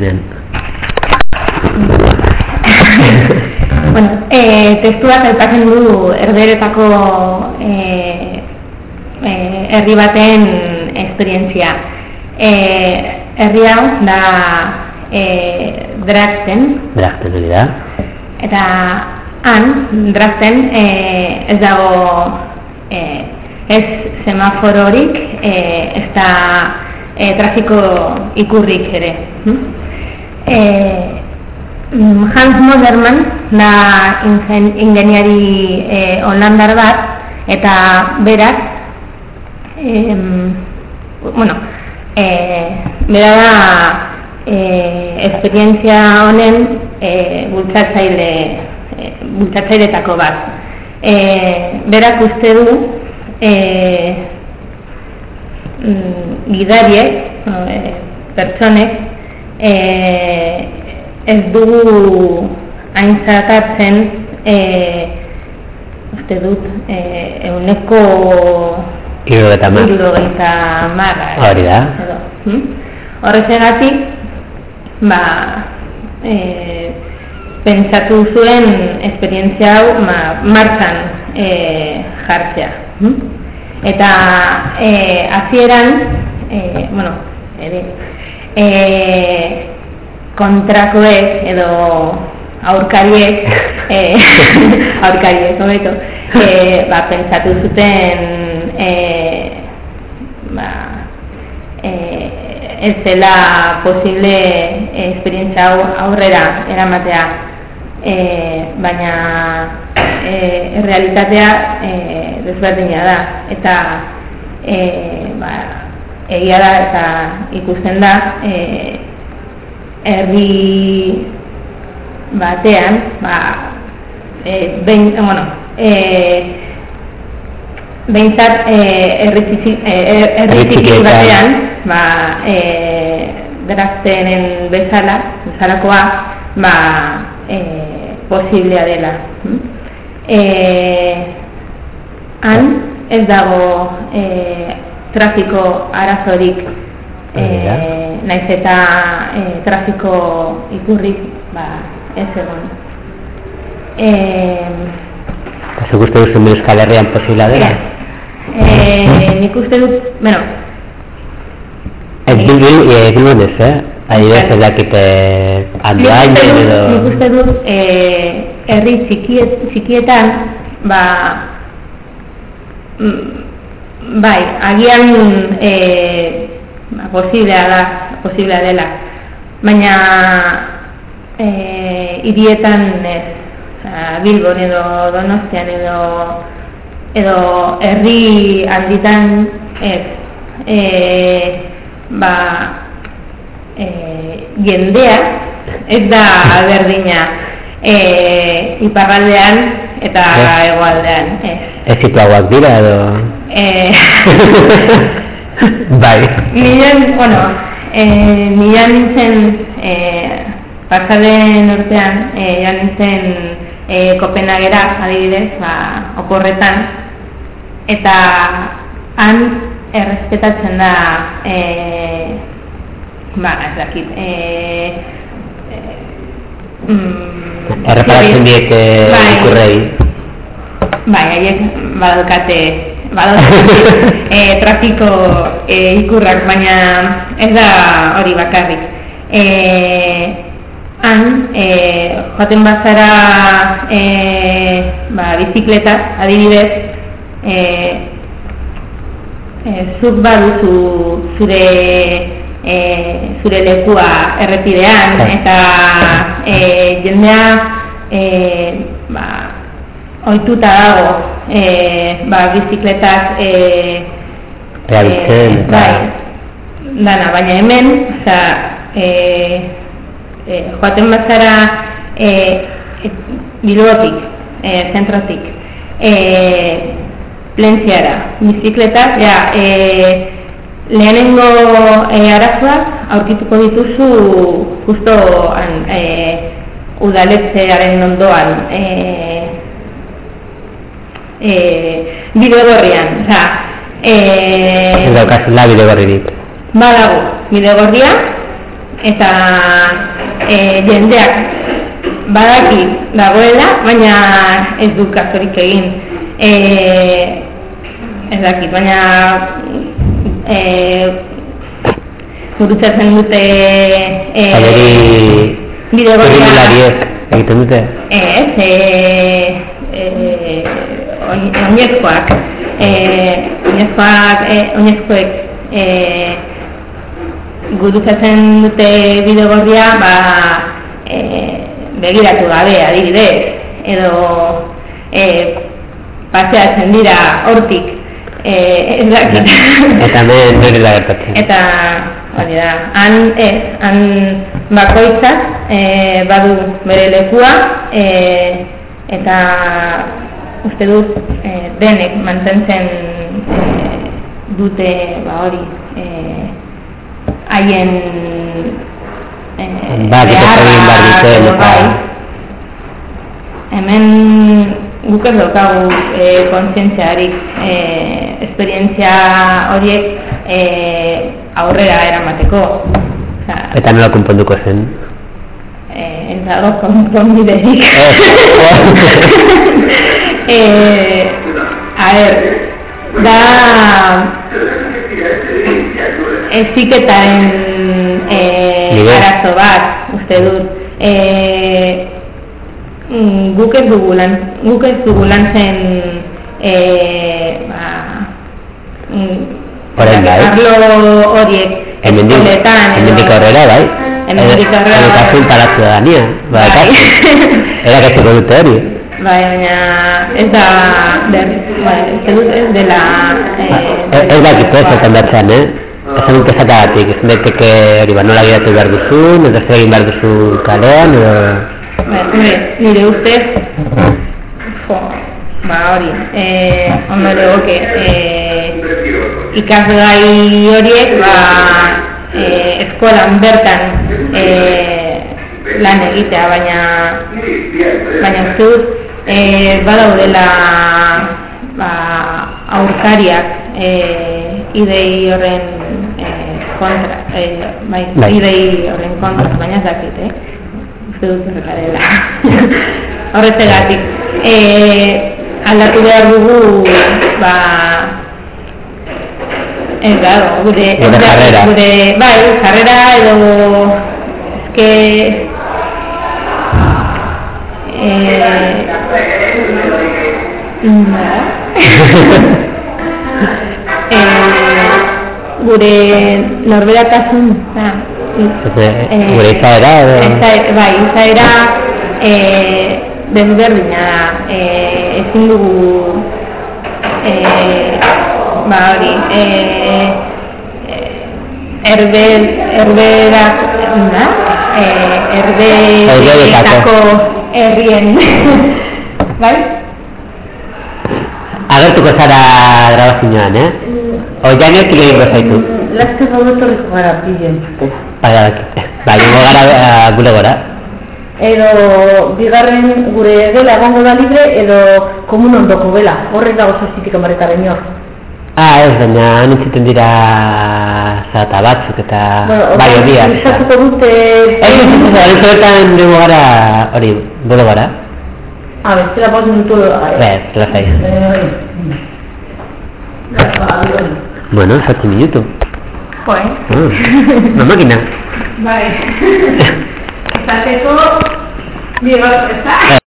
zuzenean. bueno, e, testuak aipatzen du erderetako e, e, herri baten esperientzia. E, herri hau da e, Drakten. Drakten, hori da. Eta han, Drakten, e, ez dago e, ez semafororik, e, ez da e, trafiko ikurrik ere. Hm? E, Hans Moderman da ingeniari e, onlandar bat eta berak e, bueno, e, bera da e, esperientzia honen e, bultzatzaile e, bultzatzailetako bat. E, berak uste du e, gidariek e, pertsonek e, ez dugu aintzatatzen e, uste dut e, euneko Irurogeta mar. Irurogeta mar. Hori da. Hm? Horrezegatik, ba, e, pentsatu zuen esperientzia hau ma, martzan e, jartzea. Hm? Eta e, azieran, e, bueno, e, e, kontrakoek edo aurkariek eh aurkariek hobeto eh ba pentsatu zuten eh ba eh ez dela posible esperientzia aurrera eramatea. Eh baina eh realitatea eh desberdina da. Eta eh egia da eta ikusten da eh herri batean, ba, e, behin, e, bueno, e, behintzat e, herri txiki e, batean, ba, e, beraztenen bezala, bezalakoa, ba, e, posiblea dela. E, han, ez dago e, trafiko arazorik e, naiz eta e, trafiko ikurrik ba, ez egon. E, Zuk uste duzu Euskal Herrian posibla dela? E, nik uste dut, bueno, Ez bilbil, e, bilbil ez, eh? Adibidez, ez dakite handain edo... Nik uste dut, herri txikiet, txikietan, ba, bai, agian e, posiblea da, posiblea dela. Baina eh hirietan ez, Bilbon edo Donostian edo edo herri handitan ez. Eh ba e, jendea ez da berdina eh iparraldean eta hegoaldean, ez. Ez dira edo... Eh, bai. Nian, bueno, eh, nian nintzen eh, pasaren urtean, eh, nian nintzen eh, Kopenhagera adibidez, ba, oporretan, eta han errespetatzen da eh, ba, ez dakit eh, eh, mm, Erreparatzen diek bai. ikurrei. Bai, haiek badalkate e, trafiko e, ikurrak, baina ez da hori bakarrik. E, han, e, joaten bazara e, ba, bizikleta, adibidez, e, e, zuk baduzu zure e, zure lekua errepidean, eta e, jendea e, ba, oituta dago e, ba, bizikletak e, Erabiltzen, e, bai, dana, baina hemen oza, e, e, joaten bazara e, e, bilbotik e, zentrotik e, plentziara bizikletak ja, e, lehenengo e, arazoak aurkituko dituzu justo an, e, udaletzearen ondoan e, e, bide gorrian, oza, e, Ez daukazula bide gorririk. badago, bide gorria, eta e, jendeak badaki dagoela, baina ez du kasorik egin. E, ez dakit, baina e, gurutzatzen dute e, Aderi... bidegorria egiten dute? ez, e, e, oinezkoak e, oinezkoak e, oinezkoek e, gurutzatzen dute bidegorria ba, e, begiratu gabe adibidez edo e, paseatzen dira hortik e, ez dakit. Eta hemen nire gertatzen. Eta hori da han, ez, han bakoitzak e, badu bere lekua e, eta uste dut e, denek mantentzen e, dute ba hori e, haien e, dute eta bai. hemen guk ez daukagu e, kontzientziarik e, esperientzia horiek e, aurrera eramateko Osa, eta nola konponduko zen eh, ez dago konponbiderik. eh, a ver, da eziketaren eh, Nire. arazo bat, uste dut. Eh, mm, guk ez dugu lan, guk ez dugu lantzen eh, ba, mm, Orain bai. arlo horiek eskoletan edo- hemendik aurrera bai Hemendik aurrera, bai. edukazioen para la ciudadanía bai Bai. erakatuko dute hori Bai, baina ez da, ber, bai, ez dut ez dela... Ez ez dakit ez zertan behar zen, eh? Esan dut ezagatik, ez daiteke hori ba, nola geratu behar duzun, edo zer egin behar duzu kalean, edo... Bai, nire ustez, jo, ba hori, eh, ondo legoke, eh, ikasgai horiek, ba, eh, eskolan bertan eh, lan egitea, baina, baina uste dut, eh, badaudela ba, aurkariak eh, idei horren eh, kontra, eh, bai, Bai. idei horren kontra, baina ez dakit, eh? uste dut horrela dela. Horrezegatik, eh, aldatu behar dugu, ba, ez dago, gure, Gure da- jarrera. gure, bai, jarrera edo, eske, eh, ba, eh, gure norberatasun, da, Ez, gure izaera, edo... Eza, bai, izaera eh, desberdina da. Eh, ezin dugu eh, ba hori eh, eh, erbe, erbera da? Eh, erbeetako herrien bai? Agertuko zara grabazioan, eh? Oianek kilo egingo zaitu. Laste gaude torriko gara bilen. Bai, bai, bai, gongo gara eh, gure gora. Edo bigarren gure gela egongo da libre edo komun ondoko gela. Horrek dago zazpitik amaretaren hor. Ah, ez, baina nintziten dira zata batzuk eta bai hodia. Gustatuko dute... Ez, ez, ez, hori zertan dugu gara, hori, gure gara. A ver, zera bost minutu... Bez, lasai. Bueno, zati minutu. Jo, eh? Ah, una máquina. Bai. Esateko, bigar, ez da?